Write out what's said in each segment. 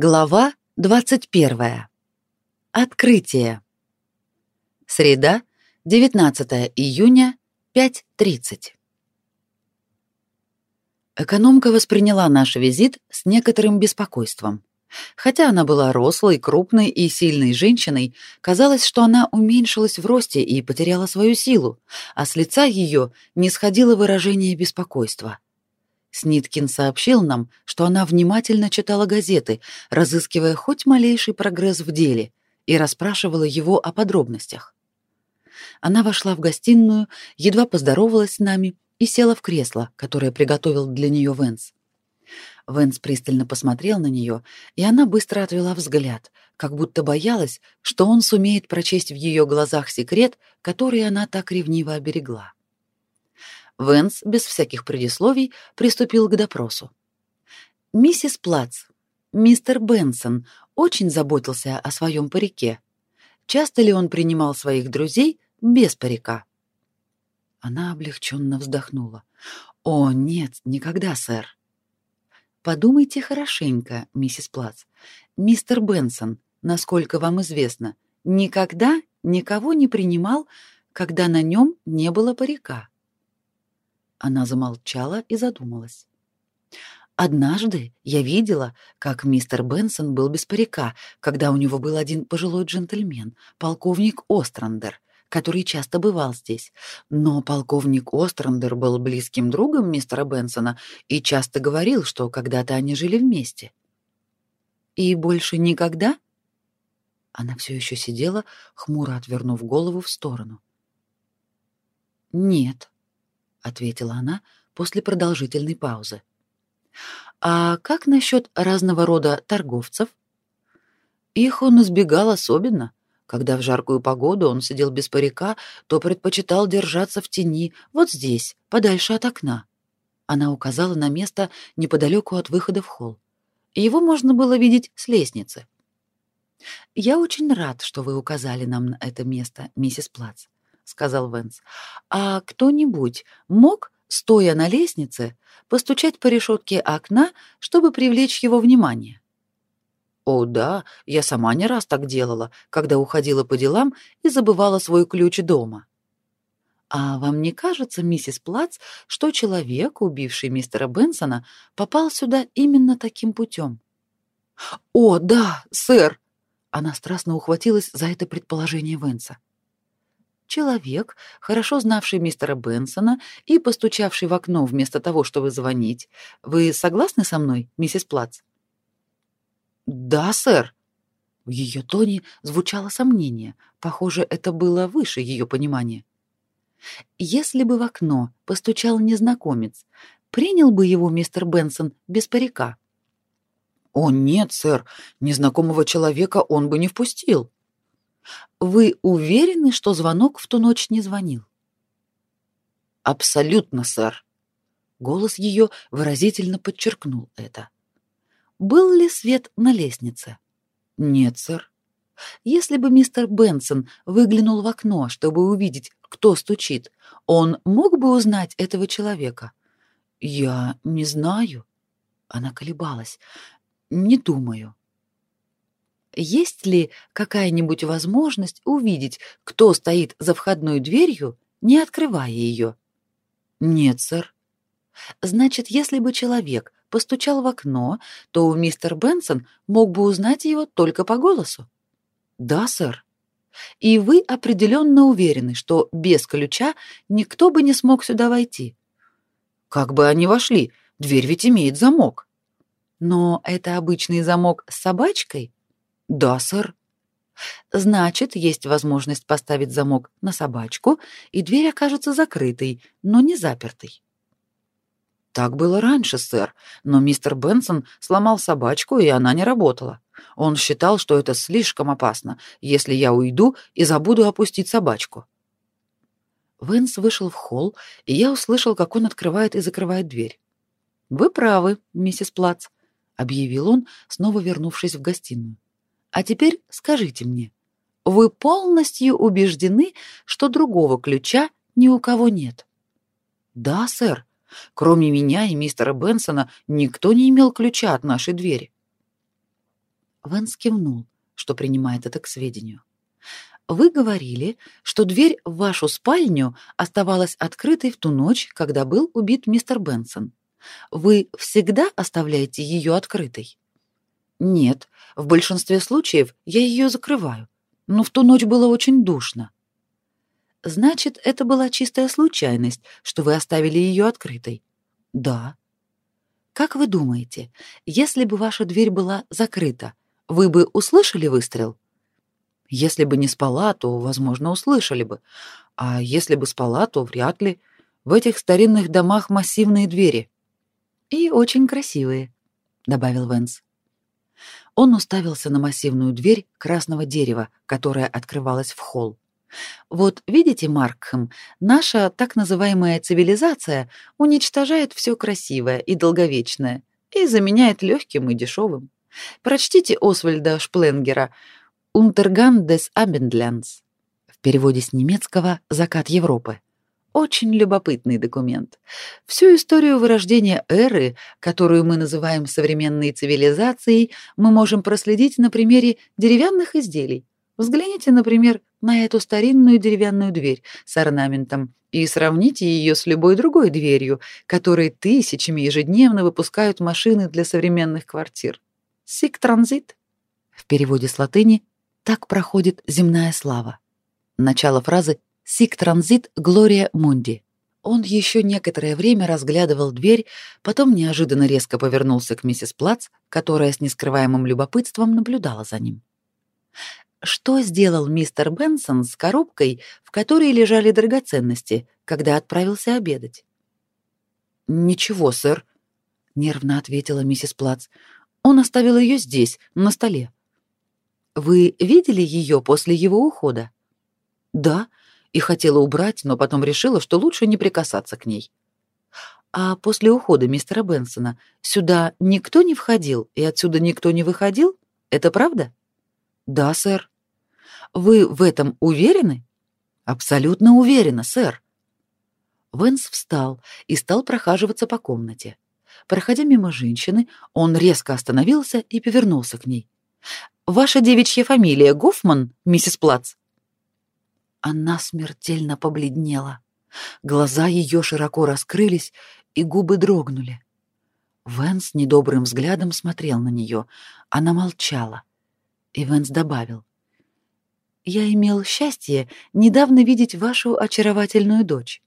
Глава 21. Открытие. Среда, 19 июня, 5:30. Экономка восприняла наш визит с некоторым беспокойством. Хотя она была рослой, крупной и сильной женщиной, казалось, что она уменьшилась в росте и потеряла свою силу, а с лица ее не сходило выражение беспокойства. Сниткин сообщил нам, что она внимательно читала газеты, разыскивая хоть малейший прогресс в деле, и расспрашивала его о подробностях. Она вошла в гостиную, едва поздоровалась с нами и села в кресло, которое приготовил для нее Венс. Венс пристально посмотрел на нее, и она быстро отвела взгляд, как будто боялась, что он сумеет прочесть в ее глазах секрет, который она так ревниво оберегла. Венс без всяких предисловий приступил к допросу. Миссис Плац, мистер Бенсон очень заботился о своем парике. Часто ли он принимал своих друзей без парика? Она облегченно вздохнула. О, нет, никогда, сэр. Подумайте хорошенько, миссис Плац. Мистер Бенсон, насколько вам известно, никогда никого не принимал, когда на нем не было парика. Она замолчала и задумалась. Однажды я видела, как мистер Бенсон был без парика, когда у него был один пожилой джентльмен, полковник Острандер, который часто бывал здесь. Но полковник Острандер был близким другом мистера Бенсона и часто говорил, что когда-то они жили вместе. И больше никогда? Она все еще сидела, хмуро отвернув голову в сторону. Нет, ответила она после продолжительной паузы. А как насчет разного рода торговцев? Их он избегал особенно. Когда в жаркую погоду он сидел без парика, то предпочитал держаться в тени, вот здесь, подальше от окна. Она указала на место неподалеку от выхода в холл. Его можно было видеть с лестницы. Я очень рад, что вы указали нам на это место, миссис Плац сказал Венс. А кто-нибудь мог, стоя на лестнице, постучать по решетке окна, чтобы привлечь его внимание? О, да, я сама не раз так делала, когда уходила по делам и забывала свой ключ дома. А вам не кажется, миссис Плац, что человек, убивший мистера Бенсона, попал сюда именно таким путем? О, да, сэр. Она страстно ухватилась за это предположение Венса. Человек, хорошо знавший мистера Бенсона и постучавший в окно вместо того, чтобы звонить. Вы согласны со мной, миссис Плац? Да, сэр. В ее тоне звучало сомнение. Похоже, это было выше ее понимания. Если бы в окно постучал незнакомец, принял бы его мистер Бенсон без парика? О нет, сэр, незнакомого человека он бы не впустил. Вы уверены, что звонок в ту ночь не звонил? Абсолютно, сэр. Голос ее выразительно подчеркнул это. Был ли свет на лестнице? Нет, сэр. Если бы мистер Бенсон выглянул в окно, чтобы увидеть, кто стучит, он мог бы узнать этого человека? Я не знаю. Она колебалась. Не думаю. Есть ли какая-нибудь возможность увидеть, кто стоит за входной дверью, не открывая ее? Нет, сэр. Значит, если бы человек постучал в окно, то мистер Бенсон мог бы узнать его только по голосу. Да, сэр. И вы определенно уверены, что без ключа никто бы не смог сюда войти. Как бы они вошли? Дверь ведь имеет замок. Но это обычный замок с собачкой? Да, сэр. Значит, есть возможность поставить замок на собачку, и дверь окажется закрытой, но не запертой. Так было раньше, сэр, но мистер Бенсон сломал собачку, и она не работала. Он считал, что это слишком опасно, если я уйду и забуду опустить собачку. Венс вышел в холл, и я услышал, как он открывает и закрывает дверь. Вы правы, миссис Плац, объявил он, снова вернувшись в гостиную. А теперь скажите мне, вы полностью убеждены, что другого ключа ни у кого нет? Да, сэр. Кроме меня и мистера Бенсона никто не имел ключа от нашей двери. Венс кивнул, что принимает это к сведению. Вы говорили, что дверь в вашу спальню оставалась открытой в ту ночь, когда был убит мистер Бенсон. Вы всегда оставляете ее открытой? Нет, в большинстве случаев я ее закрываю. Но в ту ночь было очень душно. Значит, это была чистая случайность, что вы оставили ее открытой. Да. Как вы думаете, если бы ваша дверь была закрыта, вы бы услышали выстрел? Если бы не спала, то, возможно, услышали бы. А если бы спала, то вряд ли. В этих старинных домах массивные двери. И очень красивые, добавил Венс. Он уставился на массивную дверь красного дерева, которая открывалась в холл. Вот видите, Маркхэм, наша так называемая цивилизация уничтожает все красивое и долговечное и заменяет легким и дешевым. Прочтите Освальда Шпленгера «Untergang des Abendlands» в переводе с немецкого «Закат Европы». Очень любопытный документ. Всю историю вырождения эры, которую мы называем современной цивилизацией, мы можем проследить на примере деревянных изделий. Взгляните, например, на эту старинную деревянную дверь с орнаментом и сравните ее с любой другой дверью, которой тысячами ежедневно выпускают машины для современных квартир. Сик-транзит. В переводе с латыни «так проходит земная слава». Начало фразы «сик-транзит Глория Мунди». Он еще некоторое время разглядывал дверь, потом неожиданно резко повернулся к миссис Плац, которая с нескрываемым любопытством наблюдала за ним. Что сделал мистер Бенсон с коробкой, в которой лежали драгоценности, когда отправился обедать? Ничего, сэр, нервно ответила миссис Плац. Он оставил ее здесь, на столе. Вы видели ее после его ухода? Да, и хотела убрать, но потом решила, что лучше не прикасаться к ней. А после ухода мистера Бенсона сюда никто не входил и отсюда никто не выходил? Это правда? Да, сэр. Вы в этом уверены? Абсолютно уверена, сэр. Венс встал и стал прохаживаться по комнате. Проходя мимо женщины, он резко остановился и повернулся к ней. Ваша девичья фамилия Гофман, миссис Плац? Она смертельно побледнела. Глаза ее широко раскрылись, и губы дрогнули. Венс недобрым взглядом смотрел на нее. Она молчала. И Венс добавил. «Я имел счастье недавно видеть вашу очаровательную дочь».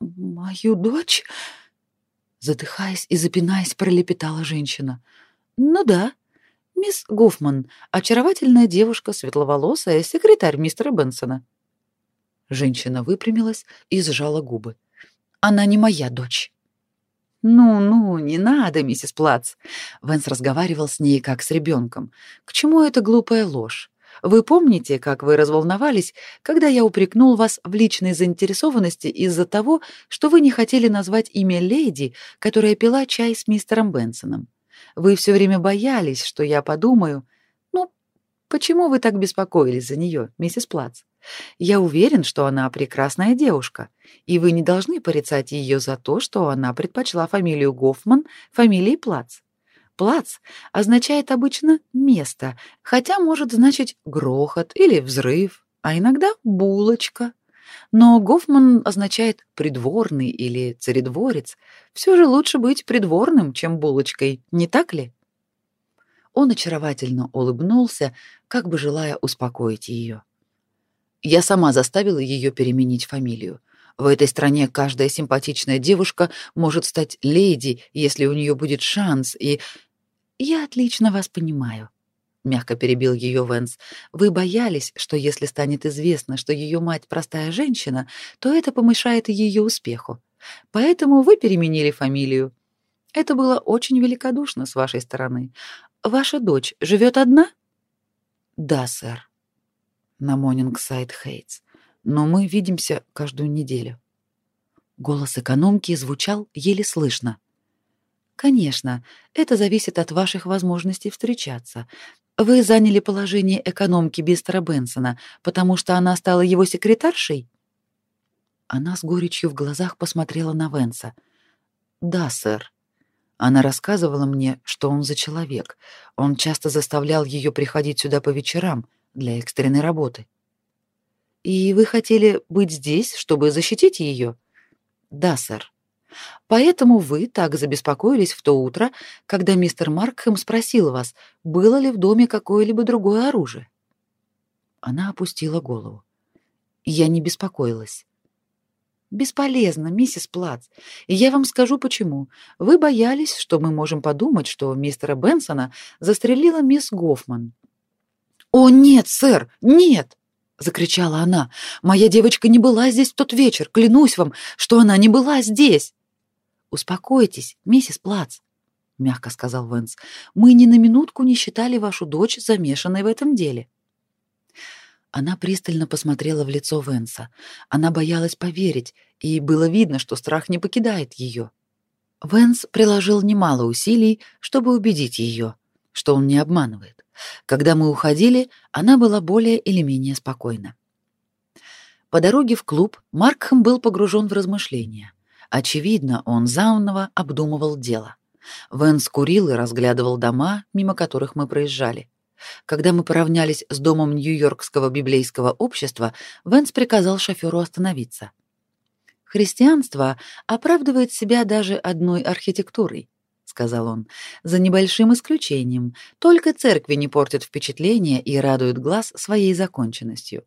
«Мою дочь?» Задыхаясь и запинаясь, пролепетала женщина. «Ну да, мисс Гофман, очаровательная девушка, светловолосая, секретарь мистера Бенсона». Женщина выпрямилась и сжала губы. «Она не моя дочь». «Ну-ну, не надо, миссис Плац». Венс разговаривал с ней как с ребенком. «К чему эта глупая ложь? Вы помните, как вы разволновались, когда я упрекнул вас в личной заинтересованности из-за того, что вы не хотели назвать имя леди, которая пила чай с мистером Бенсоном? Вы все время боялись, что я подумаю... Ну, почему вы так беспокоились за нее, миссис Плац? Я уверен, что она прекрасная девушка, и вы не должны порицать ее за то, что она предпочла фамилию Гофман фамилии Плац. Плац означает обычно место, хотя может значить грохот или взрыв, а иногда булочка. Но Гофман означает придворный или царедворец. Все же лучше быть придворным, чем булочкой, не так ли? Он очаровательно улыбнулся, как бы желая успокоить ее. Я сама заставила ее переменить фамилию. В этой стране каждая симпатичная девушка может стать леди, если у нее будет шанс, и я отлично вас понимаю, мягко перебил ее Венс. Вы боялись, что если станет известно, что ее мать простая женщина, то это помешает ее успеху. Поэтому вы переменили фамилию. Это было очень великодушно с вашей стороны. Ваша дочь живет одна? Да, сэр. На Монингсайд Хейтс. Но мы видимся каждую неделю. Голос экономки звучал еле слышно. Конечно, это зависит от ваших возможностей встречаться. Вы заняли положение экономки Бистера Бенсона, потому что она стала его секретаршей? Она с горечью в глазах посмотрела на Венса. Да, сэр. Она рассказывала мне, что он за человек. Он часто заставлял ее приходить сюда по вечерам для экстренной работы. И вы хотели быть здесь, чтобы защитить ее? Да, сэр. Поэтому вы так забеспокоились в то утро, когда мистер Маркхэм спросил вас, было ли в доме какое-либо другое оружие. Она опустила голову. Я не беспокоилась. Бесполезно, миссис Плац. Я вам скажу почему. Вы боялись, что мы можем подумать, что мистера Бенсона застрелила мисс Гофман. О, нет, сэр, нет, закричала она. Моя девочка не была здесь в тот вечер. Клянусь вам, что она не была здесь. Успокойтесь, миссис Плац, мягко сказал Венс. Мы ни на минутку не считали вашу дочь замешанной в этом деле. Она пристально посмотрела в лицо Венса. Она боялась поверить, и было видно, что страх не покидает ее. Венс приложил немало усилий, чтобы убедить ее, что он не обманывает. Когда мы уходили, она была более или менее спокойна. По дороге в клуб Маркхэм был погружен в размышления. Очевидно, он заново обдумывал дело. Венс курил и разглядывал дома, мимо которых мы проезжали. Когда мы поравнялись с домом Нью-Йоркского библейского общества, Венс приказал шоферу остановиться. Христианство оправдывает себя даже одной архитектурой, сказал он. За небольшим исключением, только церкви не портят впечатление и радуют глаз своей законченностью.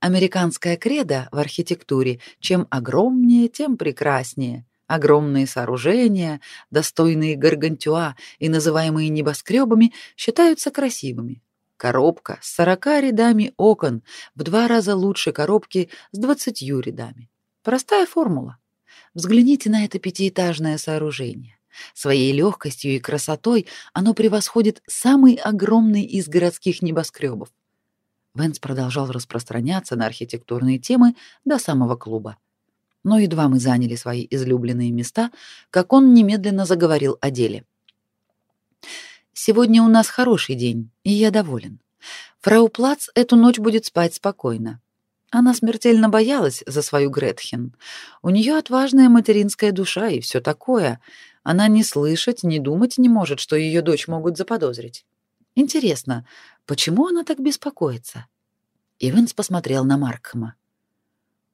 Американская кредо в архитектуре чем огромнее, тем прекраснее. Огромные сооружения, достойные гаргантюа и называемые небоскребами, считаются красивыми. Коробка с сорока рядами окон в два раза лучше коробки с двадцатью рядами. Простая формула. Взгляните на это пятиэтажное сооружение. Своей легкостью и красотой оно превосходит самый огромный из городских небоскребов. Венс продолжал распространяться на архитектурные темы до самого клуба но едва мы заняли свои излюбленные места, как он немедленно заговорил о деле. Сегодня у нас хороший день, и я доволен. Фрау Плац эту ночь будет спать спокойно. Она смертельно боялась за свою Гретхен. У нее отважная материнская душа и все такое. Она не слышать, не думать не может, что ее дочь могут заподозрить. Интересно, почему она так беспокоится? Ивенс посмотрел на Маркхэма.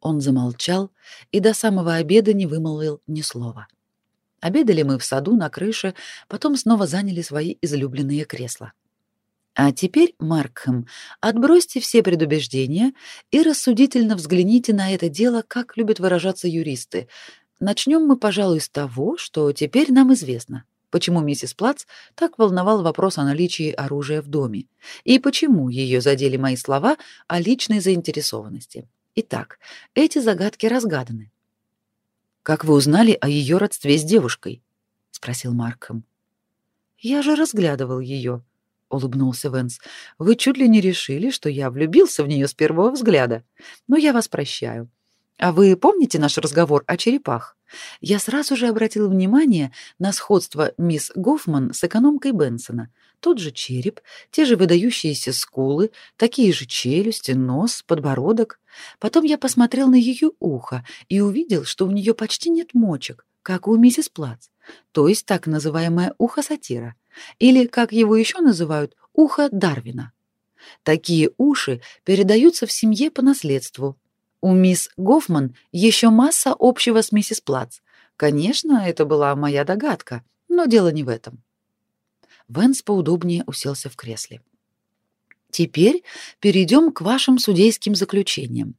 Он замолчал и до самого обеда не вымолвил ни слова. Обедали мы в саду на крыше, потом снова заняли свои излюбленные кресла. А теперь, Маркхэм, отбросьте все предубеждения и рассудительно взгляните на это дело, как любят выражаться юристы. Начнем мы, пожалуй, с того, что теперь нам известно, почему миссис Плац так волновал вопрос о наличии оружия в доме и почему ее задели мои слова о личной заинтересованности. Итак, эти загадки разгаданы. Как вы узнали о ее родстве с девушкой? спросил Марком. Я же разглядывал ее, улыбнулся Венс. Вы чуть ли не решили, что я влюбился в нее с первого взгляда. Но я вас прощаю. А вы помните наш разговор о черепах? Я сразу же обратил внимание на сходство мисс Гофман с экономкой Бенсона. Тот же череп, те же выдающиеся скулы, такие же челюсти, нос, подбородок. Потом я посмотрел на ее ухо и увидел, что у нее почти нет мочек, как у миссис Плац, то есть так называемое ухо сатира, или, как его еще называют, ухо Дарвина. Такие уши передаются в семье по наследству, у мисс Гофман еще масса общего с миссис Плац. Конечно, это была моя догадка, но дело не в этом. Венс поудобнее уселся в кресле. Теперь перейдем к вашим судейским заключениям.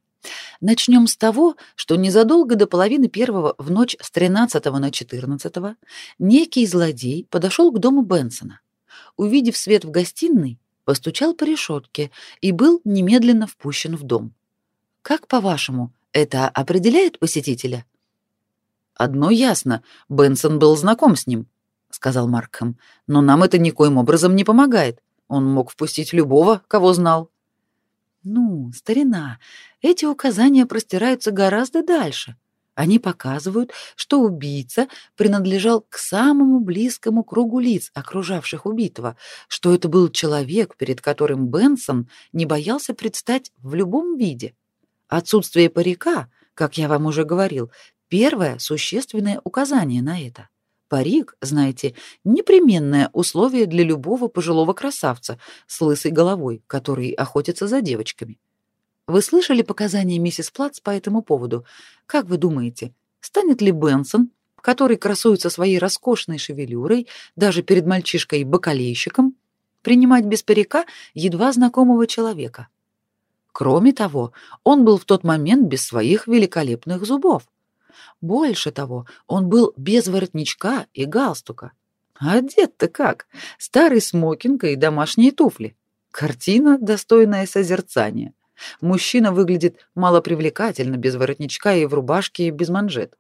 Начнем с того, что незадолго до половины первого в ночь с 13 на 14 некий злодей подошел к дому Бенсона. Увидев свет в гостиной, постучал по решетке и был немедленно впущен в дом. Как по-вашему, это определяет посетителя? Одно ясно, Бенсон был знаком с ним, сказал Маркхэм. Но нам это никоим образом не помогает. Он мог впустить любого, кого знал. Ну, старина, эти указания простираются гораздо дальше. Они показывают, что убийца принадлежал к самому близкому кругу лиц, окружавших убитого, что это был человек, перед которым Бенсон не боялся предстать в любом виде. Отсутствие парика, как я вам уже говорил, первое существенное указание на это. парик, знаете, непременное условие для любого пожилого красавца с лысой головой, который охотится за девочками. Вы слышали показания миссис Плац по этому поводу? Как вы думаете, станет ли Бенсон, который красуется своей роскошной шевелюрой даже перед мальчишкой-бакалейщиком, принимать без парика едва знакомого человека? Кроме того, он был в тот момент без своих великолепных зубов. Больше того, он был без воротничка и галстука. Одет-то как? Старый смокинг и домашние туфли. Картина, достойная созерцания. Мужчина выглядит малопривлекательно без воротничка и в рубашке без манжет.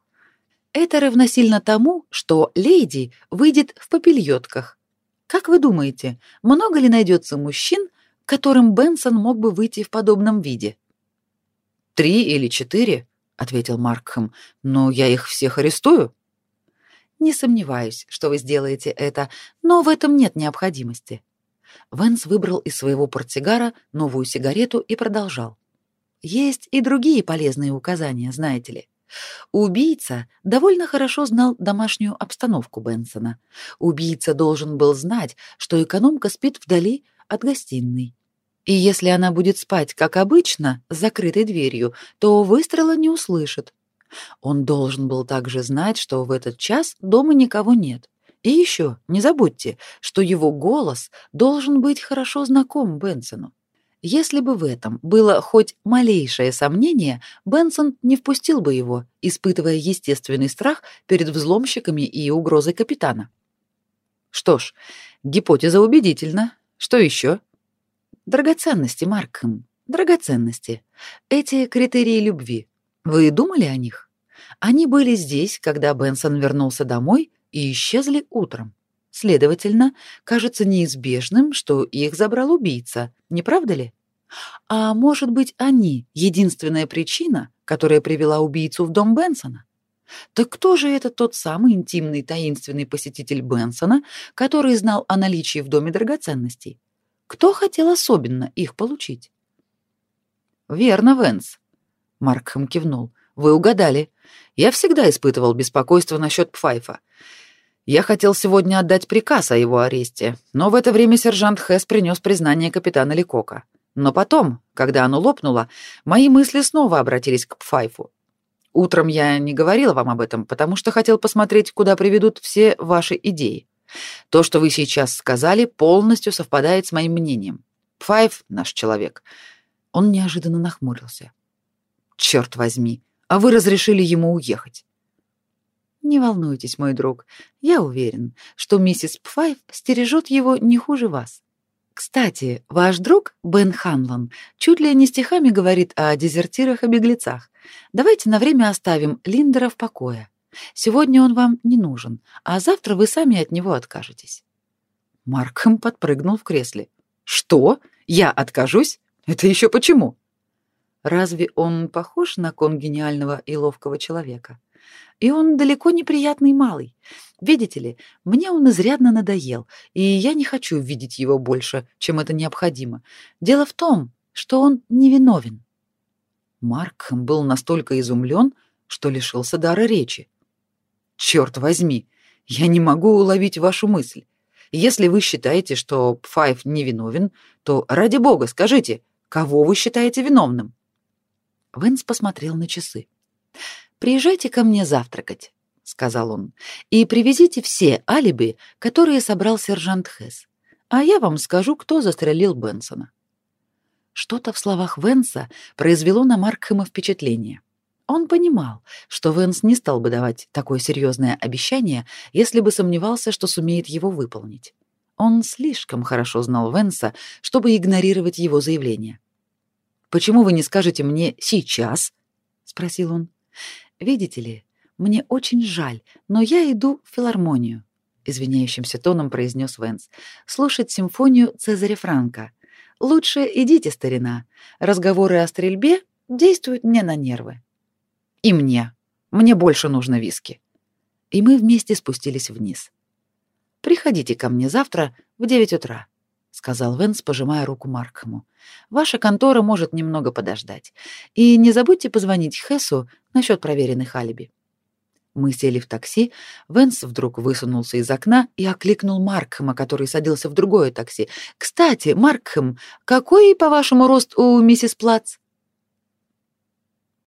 Это равносильно тому, что леди выйдет в попельотках. Как вы думаете, много ли найдется мужчин, которым Бенсон мог бы выйти в подобном виде? Три или четыре, ответил Маркхэм. Но я их всех арестую. Не сомневаюсь, что вы сделаете это, но в этом нет необходимости. Венс выбрал из своего портсигара новую сигарету и продолжал. Есть и другие полезные указания, знаете ли. Убийца довольно хорошо знал домашнюю обстановку Бенсона. Убийца должен был знать, что экономка спит вдали от гостиной. И если она будет спать, как обычно, с закрытой дверью, то выстрела не услышит. Он должен был также знать, что в этот час дома никого нет. И еще не забудьте, что его голос должен быть хорошо знаком Бенсону. Если бы в этом было хоть малейшее сомнение, Бенсон не впустил бы его, испытывая естественный страх перед взломщиками и угрозой капитана. Что ж, гипотеза убедительна. Что еще? Драгоценности, Маркхэм, драгоценности. Эти критерии любви. Вы думали о них? Они были здесь, когда Бенсон вернулся домой и исчезли утром. Следовательно, кажется неизбежным, что их забрал убийца, не правда ли? А может быть, они единственная причина, которая привела убийцу в дом Бенсона? Так кто же это тот самый интимный таинственный посетитель Бенсона, который знал о наличии в доме драгоценностей? Кто хотел особенно их получить? Верно, Венс. Маркхэм кивнул. Вы угадали. Я всегда испытывал беспокойство насчет Пфайфа. Я хотел сегодня отдать приказ о его аресте, но в это время сержант Хэс принес признание капитана Ликока. Но потом, когда оно лопнуло, мои мысли снова обратились к Пфайфу. Утром я не говорил вам об этом, потому что хотел посмотреть, куда приведут все ваши идеи. То, что вы сейчас сказали, полностью совпадает с моим мнением. Пфайф — наш человек. Он неожиданно нахмурился. Черт возьми, а вы разрешили ему уехать. Не волнуйтесь, мой друг. Я уверен, что миссис Пфайф стережет его не хуже вас. Кстати, ваш друг Бен Ханлон чуть ли не стихами говорит о дезертирах и беглецах. Давайте на время оставим Линдера в покое. Сегодня он вам не нужен, а завтра вы сами от него откажетесь. Маркхэм подпрыгнул в кресле. Что? Я откажусь? Это еще почему? Разве он похож на конгениального и ловкого человека? И он далеко не приятный малый. Видите ли, мне он изрядно надоел, и я не хочу видеть его больше, чем это необходимо. Дело в том, что он невиновен. Марк был настолько изумлен, что лишился дара речи. Черт возьми, я не могу уловить вашу мысль. Если вы считаете, что Пфайф невиновен, то ради бога скажите, кого вы считаете виновным? Венс посмотрел на часы. Приезжайте ко мне завтракать, сказал он. И привезите все алиби, которые собрал сержант Хесс. А я вам скажу, кто застрелил Бенсона. Что-то в словах Венса произвело на Маркхэма впечатление. Он понимал, что Венс не стал бы давать такое серьезное обещание, если бы сомневался, что сумеет его выполнить. Он слишком хорошо знал Венса, чтобы игнорировать его заявление. «Почему вы не скажете мне сейчас?» — спросил он. Видите ли, мне очень жаль, но я иду в филармонию, извиняющимся тоном произнес Венс. Слушать симфонию Цезаря Франка. Лучше идите, старина. Разговоры о стрельбе действуют мне на нервы. И мне. Мне больше нужно виски. И мы вместе спустились вниз. Приходите ко мне завтра в девять утра сказал Венс, пожимая руку Маркхэму. Ваша контора может немного подождать. И не забудьте позвонить Хессу насчет проверенных алиби. Мы сели в такси, Венс вдруг высунулся из окна и окликнул Маркхэма, который садился в другое такси. «Кстати, Маркхэм, какой, по-вашему, рост у миссис Плац?»